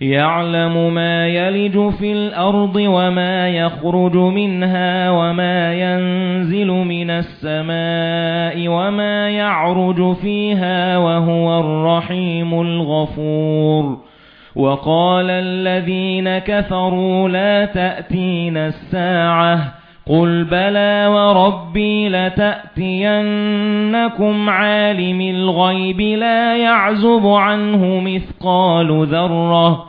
يَعْلَمُ مَا يَلِجُ فِي الْأَرْضِ وَمَا يَخْرُجُ مِنْهَا وَمَا يَنزِلُ مِنَ السَّمَاءِ وَمَا يَعْرُجُ فِيهَا وَهُوَ الرَّحِيمُ الْغَفُورُ. وَقَالَ الَّذِينَ كَفَرُوا لَا تَأْتِينَا السَّاعَةُ. قُلْ بَلَى وَرَبِّي لَتَأْتِيَنَّكُمْ عَالِمِ الْغَيْبِ لَا يَعْزُبُ عَنْهُ مِثْقَالُ ذَرَّةٍ.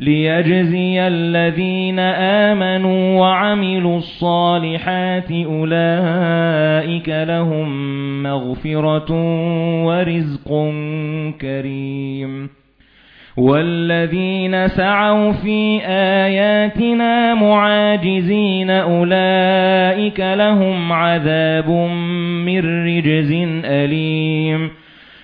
ليجزي الذين آمنوا وعملوا الصالحات أولئك لهم مغفرة ورزق كريم وَالَّذِينَ سَعَوْا فِي آيَاتِنَا مُعَاجِزِينَ أُولَئِكَ لَهُمْ عَذَابٌ مِّن رِّجْزٍ أَلِيمٌ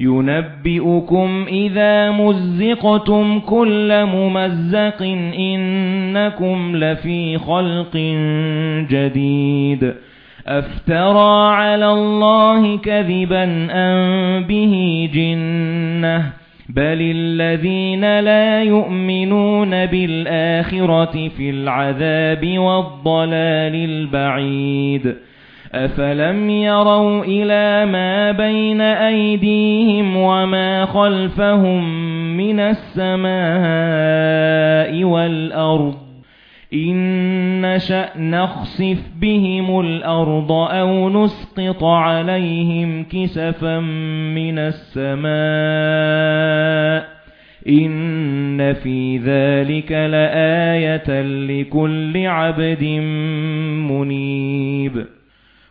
يُنَبِّئُكُمْ إِذَا مُزِّقْتُمْ كُلَّ مُمَزَّقٍ إِنَّكُمْ لَفِي خَلْقٍ جَدِيدٍ أَفْتَرَى عَلَى اللَّهِ كَذِبًا أَم بِهِ جِنَّةٌ بَلِ الَّذِينَ لَا يُؤْمِنُونَ بِالْآخِرَةِ فِي الْعَذَابِ وَالضَّلَالِ الْبَعِيدِ أَفَلَمْ يَرَوْا إِلَى مَا بَيْنَ أَيْدِيهِمْ وَمَا خَلْفَهُم مِّنَ السَّمَاءِ وَالْأَرْضِ إِن نَّشَأْ نَخْسِفْ بِهِمُ الْأَرْضَ أَوْ نُسْقِطْ عَلَيْهِمْ كِسَفًا مِّنَ السَّمَاءِ إِنَّ فِي ذَلِكَ لَآيَةً لِكُلِّ عَبْدٍ مُنِيبٍ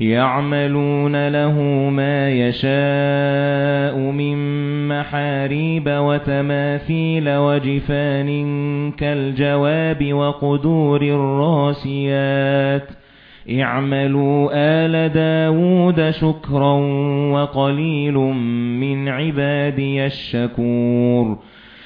يَعْمَلُونَ لَهُ مَا يَشَاءُ مِن مَّحَارِيبَ وَتَمَاثِيلَ وَجِفَانٍ كَالْجَوَابِ وَقُدُورٍ رَّاسِيَاتٍ اعْمَلُوا آلَ دَاوُودَ شُكْرًا وَقَلِيلٌ مِّنْ عِبَادِيَ الشَّكُورُ.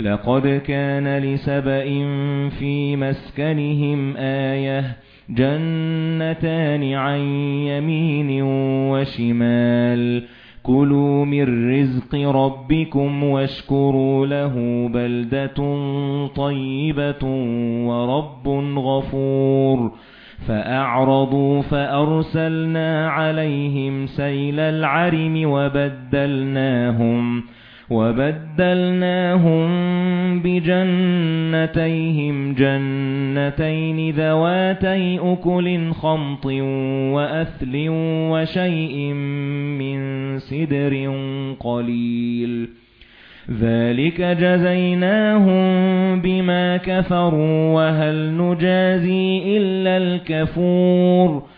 لَقَدْ كَانَ لِسَبَإٍ فِي مَسْكَنِهِمْ آيَةٌ جَنَّتَانِ عَن يَمِينٍ وَشِمَالٍ. كُلُوا مِن رِّزْقِ رَبِّكُمْ وَاشْكُرُوا لَهُ بَلْدَةٌ طَيِّبَةٌ وَرَبٌّ غَفُورٌ. فَأَعْرَضُوا فَأَرْسَلْنَا عَلَيْهِمْ سَيْلَ الْعَرِمِ وَبَدَّلْنَاهُمْ وَبَدَّلْنَاهُمْ بِجَنَّتَيْهِمْ جَنَّتَيْنِ ذَوَاتَيْ أُكُلٍ خَمْطٍ وَأَثْلٍ وَشَيْءٍ مِّن سِدْرٍ قَلِيلٍ. ذَلِكَ جَزَيْنَاهُم بِمَا كَفَرُوا وَهَلْ نُجَازِي إِلَّا الْكَفُورَ.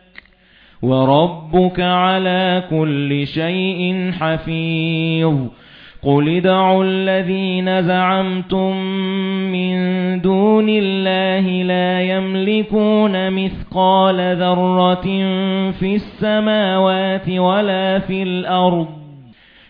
وَرَبُّكَ عَلَى كُلِّ شَيْءٍ حَفِيظٌ. قُلِ ادْعُوا الَّذِينَ زَعَمْتُم مِّن دُونِ اللَّهِ لَا يَمْلِكُونَ مِثْقَالَ ذَرَّةٍ فِي السَّمَاوَاتِ وَلَا فِي الْأَرْضِ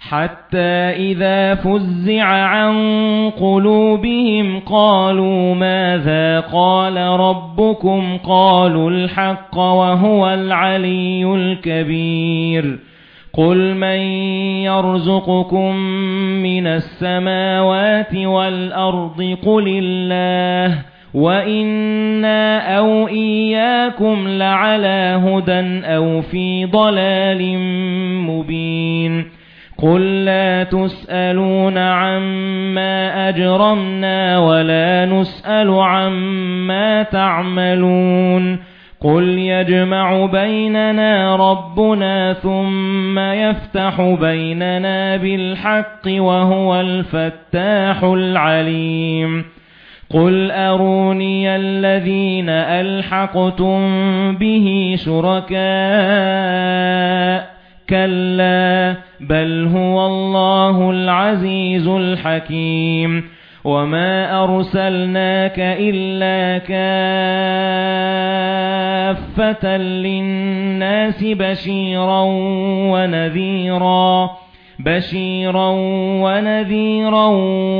حَتَّى إِذَا فُزِّعَ عَن قُلُوبِهِمْ قَالُوا مَاذَا قَالَ رَبُّكُمْ؟ قَالُوا الْحَقَّ وَهُوَ الْعَلِيُّ الْكَبِيرُ. قُلْ مَن يَرْزُقُكُم مِّنَ السَّمَاوَاتِ وَالْأَرْضِ؟ قُلِ اللَّهُ. وَإِنَّا أَوْ إِيَّاكُمْ لَعَلَى هُدًى أَوْ فِي ضَلَالٍ مُبِينٍ. قُل لَّا تُسْأَلُونَ عَمَّا أَجْرَمْنَا وَلَا نُسْأَلُ عَمَّا تَعْمَلُونَ قُلْ يَجْمَعُ بَيْنَنَا رَبُّنَا ثُمَّ يَفْتَحُ بَيْنَنَا بِالْحَقِّ وَهُوَ الْفَتَّاحُ الْعَلِيمُ قُلْ أَرُونِيَ الَّذِينَ أَلْحَقْتُم بِهِ شُرَكَاءَ كَلَّا بَلْ هُوَ اللَّهُ الْعَزِيزُ الْحَكِيمُ. وَمَا أَرْسَلْنَاكَ إِلَّا كَافَّةً لِلنَّاسِ بَشِيرًا وَنَذِيرًا بَشِيرًا وَنَذِيرًا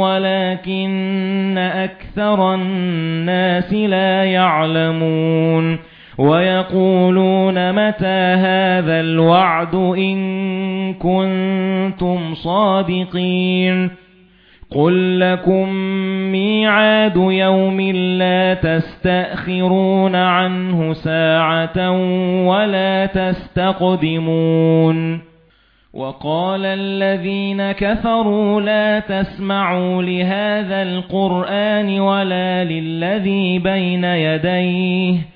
وَلَكِنَّ أَكْثَرَ النَّاسِ لَا يَعْلَمُونَ. وَيَقُولُونَ مَتَى هَذَا الْوَعْدُ إِن كُنتُمْ صَادِقِينَ قُل لَّكُم مِّيعَادُ يَوْمٍ لَّا تَسْتَأْخِرُونَ عَنْهُ سَاعَةً وَلَا تَسْتَقْدِمُونَ وَقَالَ الَّذِينَ كَفَرُوا لَا تَسْمَعُوا لِهَذَا الْقُرْآنِ وَلَا لِلَّذِي بَيْنَ يَدَيْهِ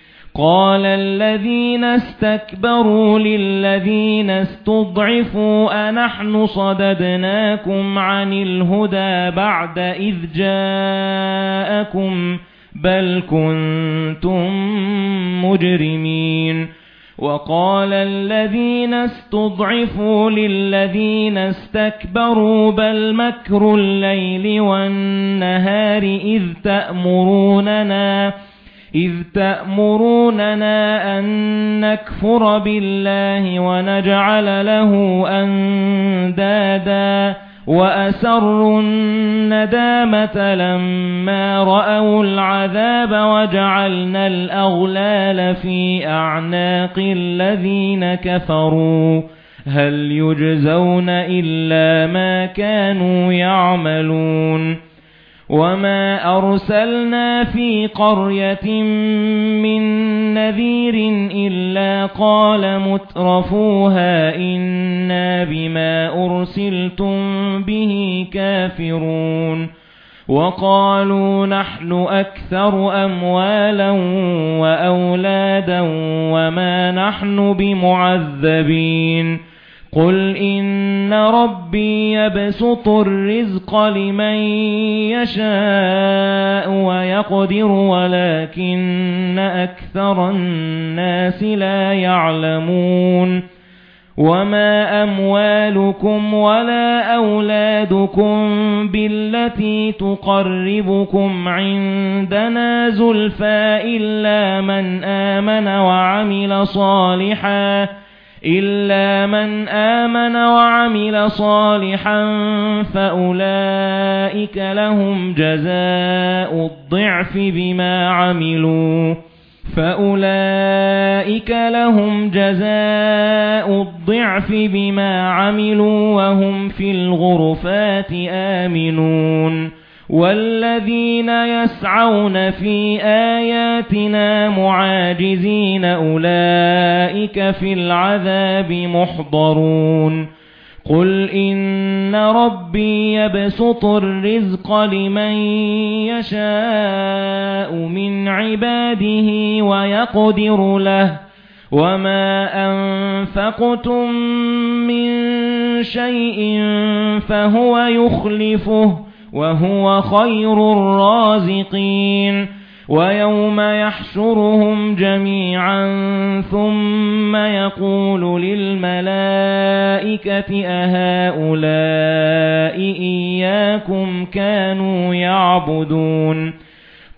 قَالَ الَّذِينَ اسْتَكْبَرُوا لِلَّذِينَ اسْتُضْعِفُوا أَنَحْنُ صَدَدْنَاكُمْ عَنِ الْهُدَى بَعْدَ إِذْ جَاءَكُمْ بَلْ كُنْتُمْ مُجْرِمِينَ. وَقَالَ الَّذِينَ اسْتُضْعِفُوا لِلَّذِينَ اسْتَكْبَرُوا بَلْ مَكْرُ اللَّيْلِ وَالنَّهَارِ إِذْ تَأْمُرُونَنَا إِذْ تَأْمُرُونَنَا أَن نَّكْفُرَ بِاللَّهِ وَنَجْعَلَ لَهُ أَندَادًا وَأَسَرُّوا النَّدَامَةَ لَمَّا رَأَوُا الْعَذَابَ وَجَعَلْنَا الْأَغْلَالَ فِي أَعْنَاقِ الَّذِينَ كَفَرُوا هَلْ يُجْزَوْنَ إِلَّا مَا كَانُوا يَعْمَلُونَ وَمَا أَرْسَلْنَا فِي قَرْيَةٍ مِّن نَّذِيرٍ إِلَّا قَالَ مُتْرَفُوهَا إِنَّا بِمَا أُرْسِلْتُم بِهِ كَافِرُونَ وَقَالُوا نَحْنُ أَكْثَرُ أَمْوَالًا وَأَوْلَادًا وَمَا نَحْنُ بِمُعَذَّبِينَ قُلْ إِنَّ رَبِّي يَبْسُطُ الرِّزْقَ لِمَن يَشَاءُ وَيَقْدِرُ وَلَكِنَّ أَكْثَرَ النَّاسِ لَا يَعْلَمُونَ وَمَا أَمْوَالُكُمْ وَلَا أَوْلَادُكُمْ بِالَّتِي تُقَرِّبُكُمْ عِندَنَا زُلْفَىٰ إِلَّا مَنْ آمَنَ وَعَمِلَ صَالِحًا إِلَّا مَنْ آمَنَ وَعَمِلَ صَالِحًا فَأُولَئِكَ لَهُمْ جَزَاءُ الضِّعْفِ بِمَا عَمِلُوا فَأُولَئِكَ لَهُمْ جَزَاءُ الضِّعْفِ بِمَا عَمِلُوا وَهُمْ فِي الْغُرُفَاتِ آمِنُونَ وَالَّذِينَ يَسْعَوْنَ فِي آيَاتِنَا مُعَاجِزِينَ أُولَئِكَ فِي الْعَذَابِ مُحْضَرُونَ قُلْ إِنَّ رَبِّي يَبْسُطُ الرِّزْقَ لِمَن يَشَاءُ مِنْ عِبَادِهِ وَيَقْدِرُ لَهُ وَمَا أَنفَقْتُم مِّن شَيْءٍ فَهُوَ يُخْلِفُهُ وَهُوَ خَيْرُ الرَّازِقِينَ وَيَوْمَ يَحْشُرُهُمْ جَمِيعًا ثُمَّ يَقُولُ لِلْمَلَائِكَةِ أَهَؤُلَاءِ إِيَّاكُمْ كَانُوا يَعْبُدُونَ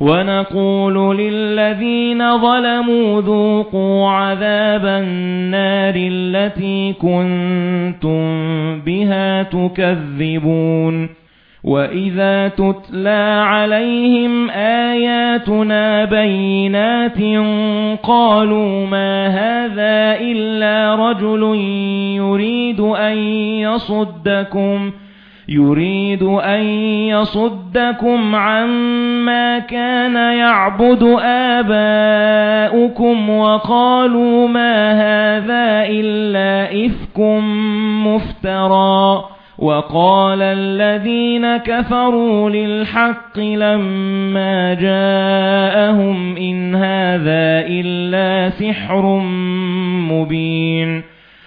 وَنَقُولُ لِلَّذِينَ ظَلَمُوا ذُوقُوا عَذَابَ النَّارِ الَّتِي كُنتُم بِهَا تُكَذِّبُونَ وَإِذَا تُتْلَى عَلَيْهِمْ آيَاتُنَا بَيِّنَاتٍ قَالُوا مَا هَذَا إِلَّا رَجُلٌ يُرِيدُ أَن يَصُدَّكُمْ يُرِيدُ أَن يَصُدَّكُمْ عَمَّا كَانَ يَعْبُدُ آبَاؤُكُمْ وَقَالُوا مَا هَذَا إِلَّا إِفْكٌ مُفْتَرًى. وَقَالَ الَّذِينَ كَفَرُوا لِلْحَقِّ لَمَّا جَاءَهُمْ إِنْ هَذَا إِلَّا سِحْرٌ مُبِينٌ.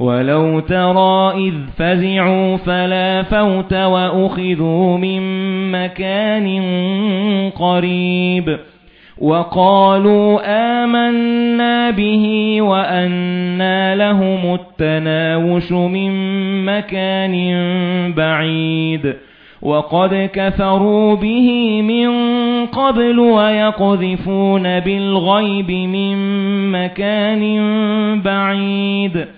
وَلَوْ تَرَى إِذْ فَزِعُوا فَلَا فَوْتَ وَأُخِذُوا مِنْ مَكَانٍ قَرِيبٍ وَقَالُوا آمَنَّا بِهِ وَأَنَّى لَهُمُ التَّنَاوُشُ مِنْ مَكَانٍ بَعِيدٍ وَقَدْ كَفَرُوا بِهِ مِنْ قَبْلُ وَيَقْذِفُونَ بِالْغَيْبِ مِنْ مَكَانٍ بَعِيدٍ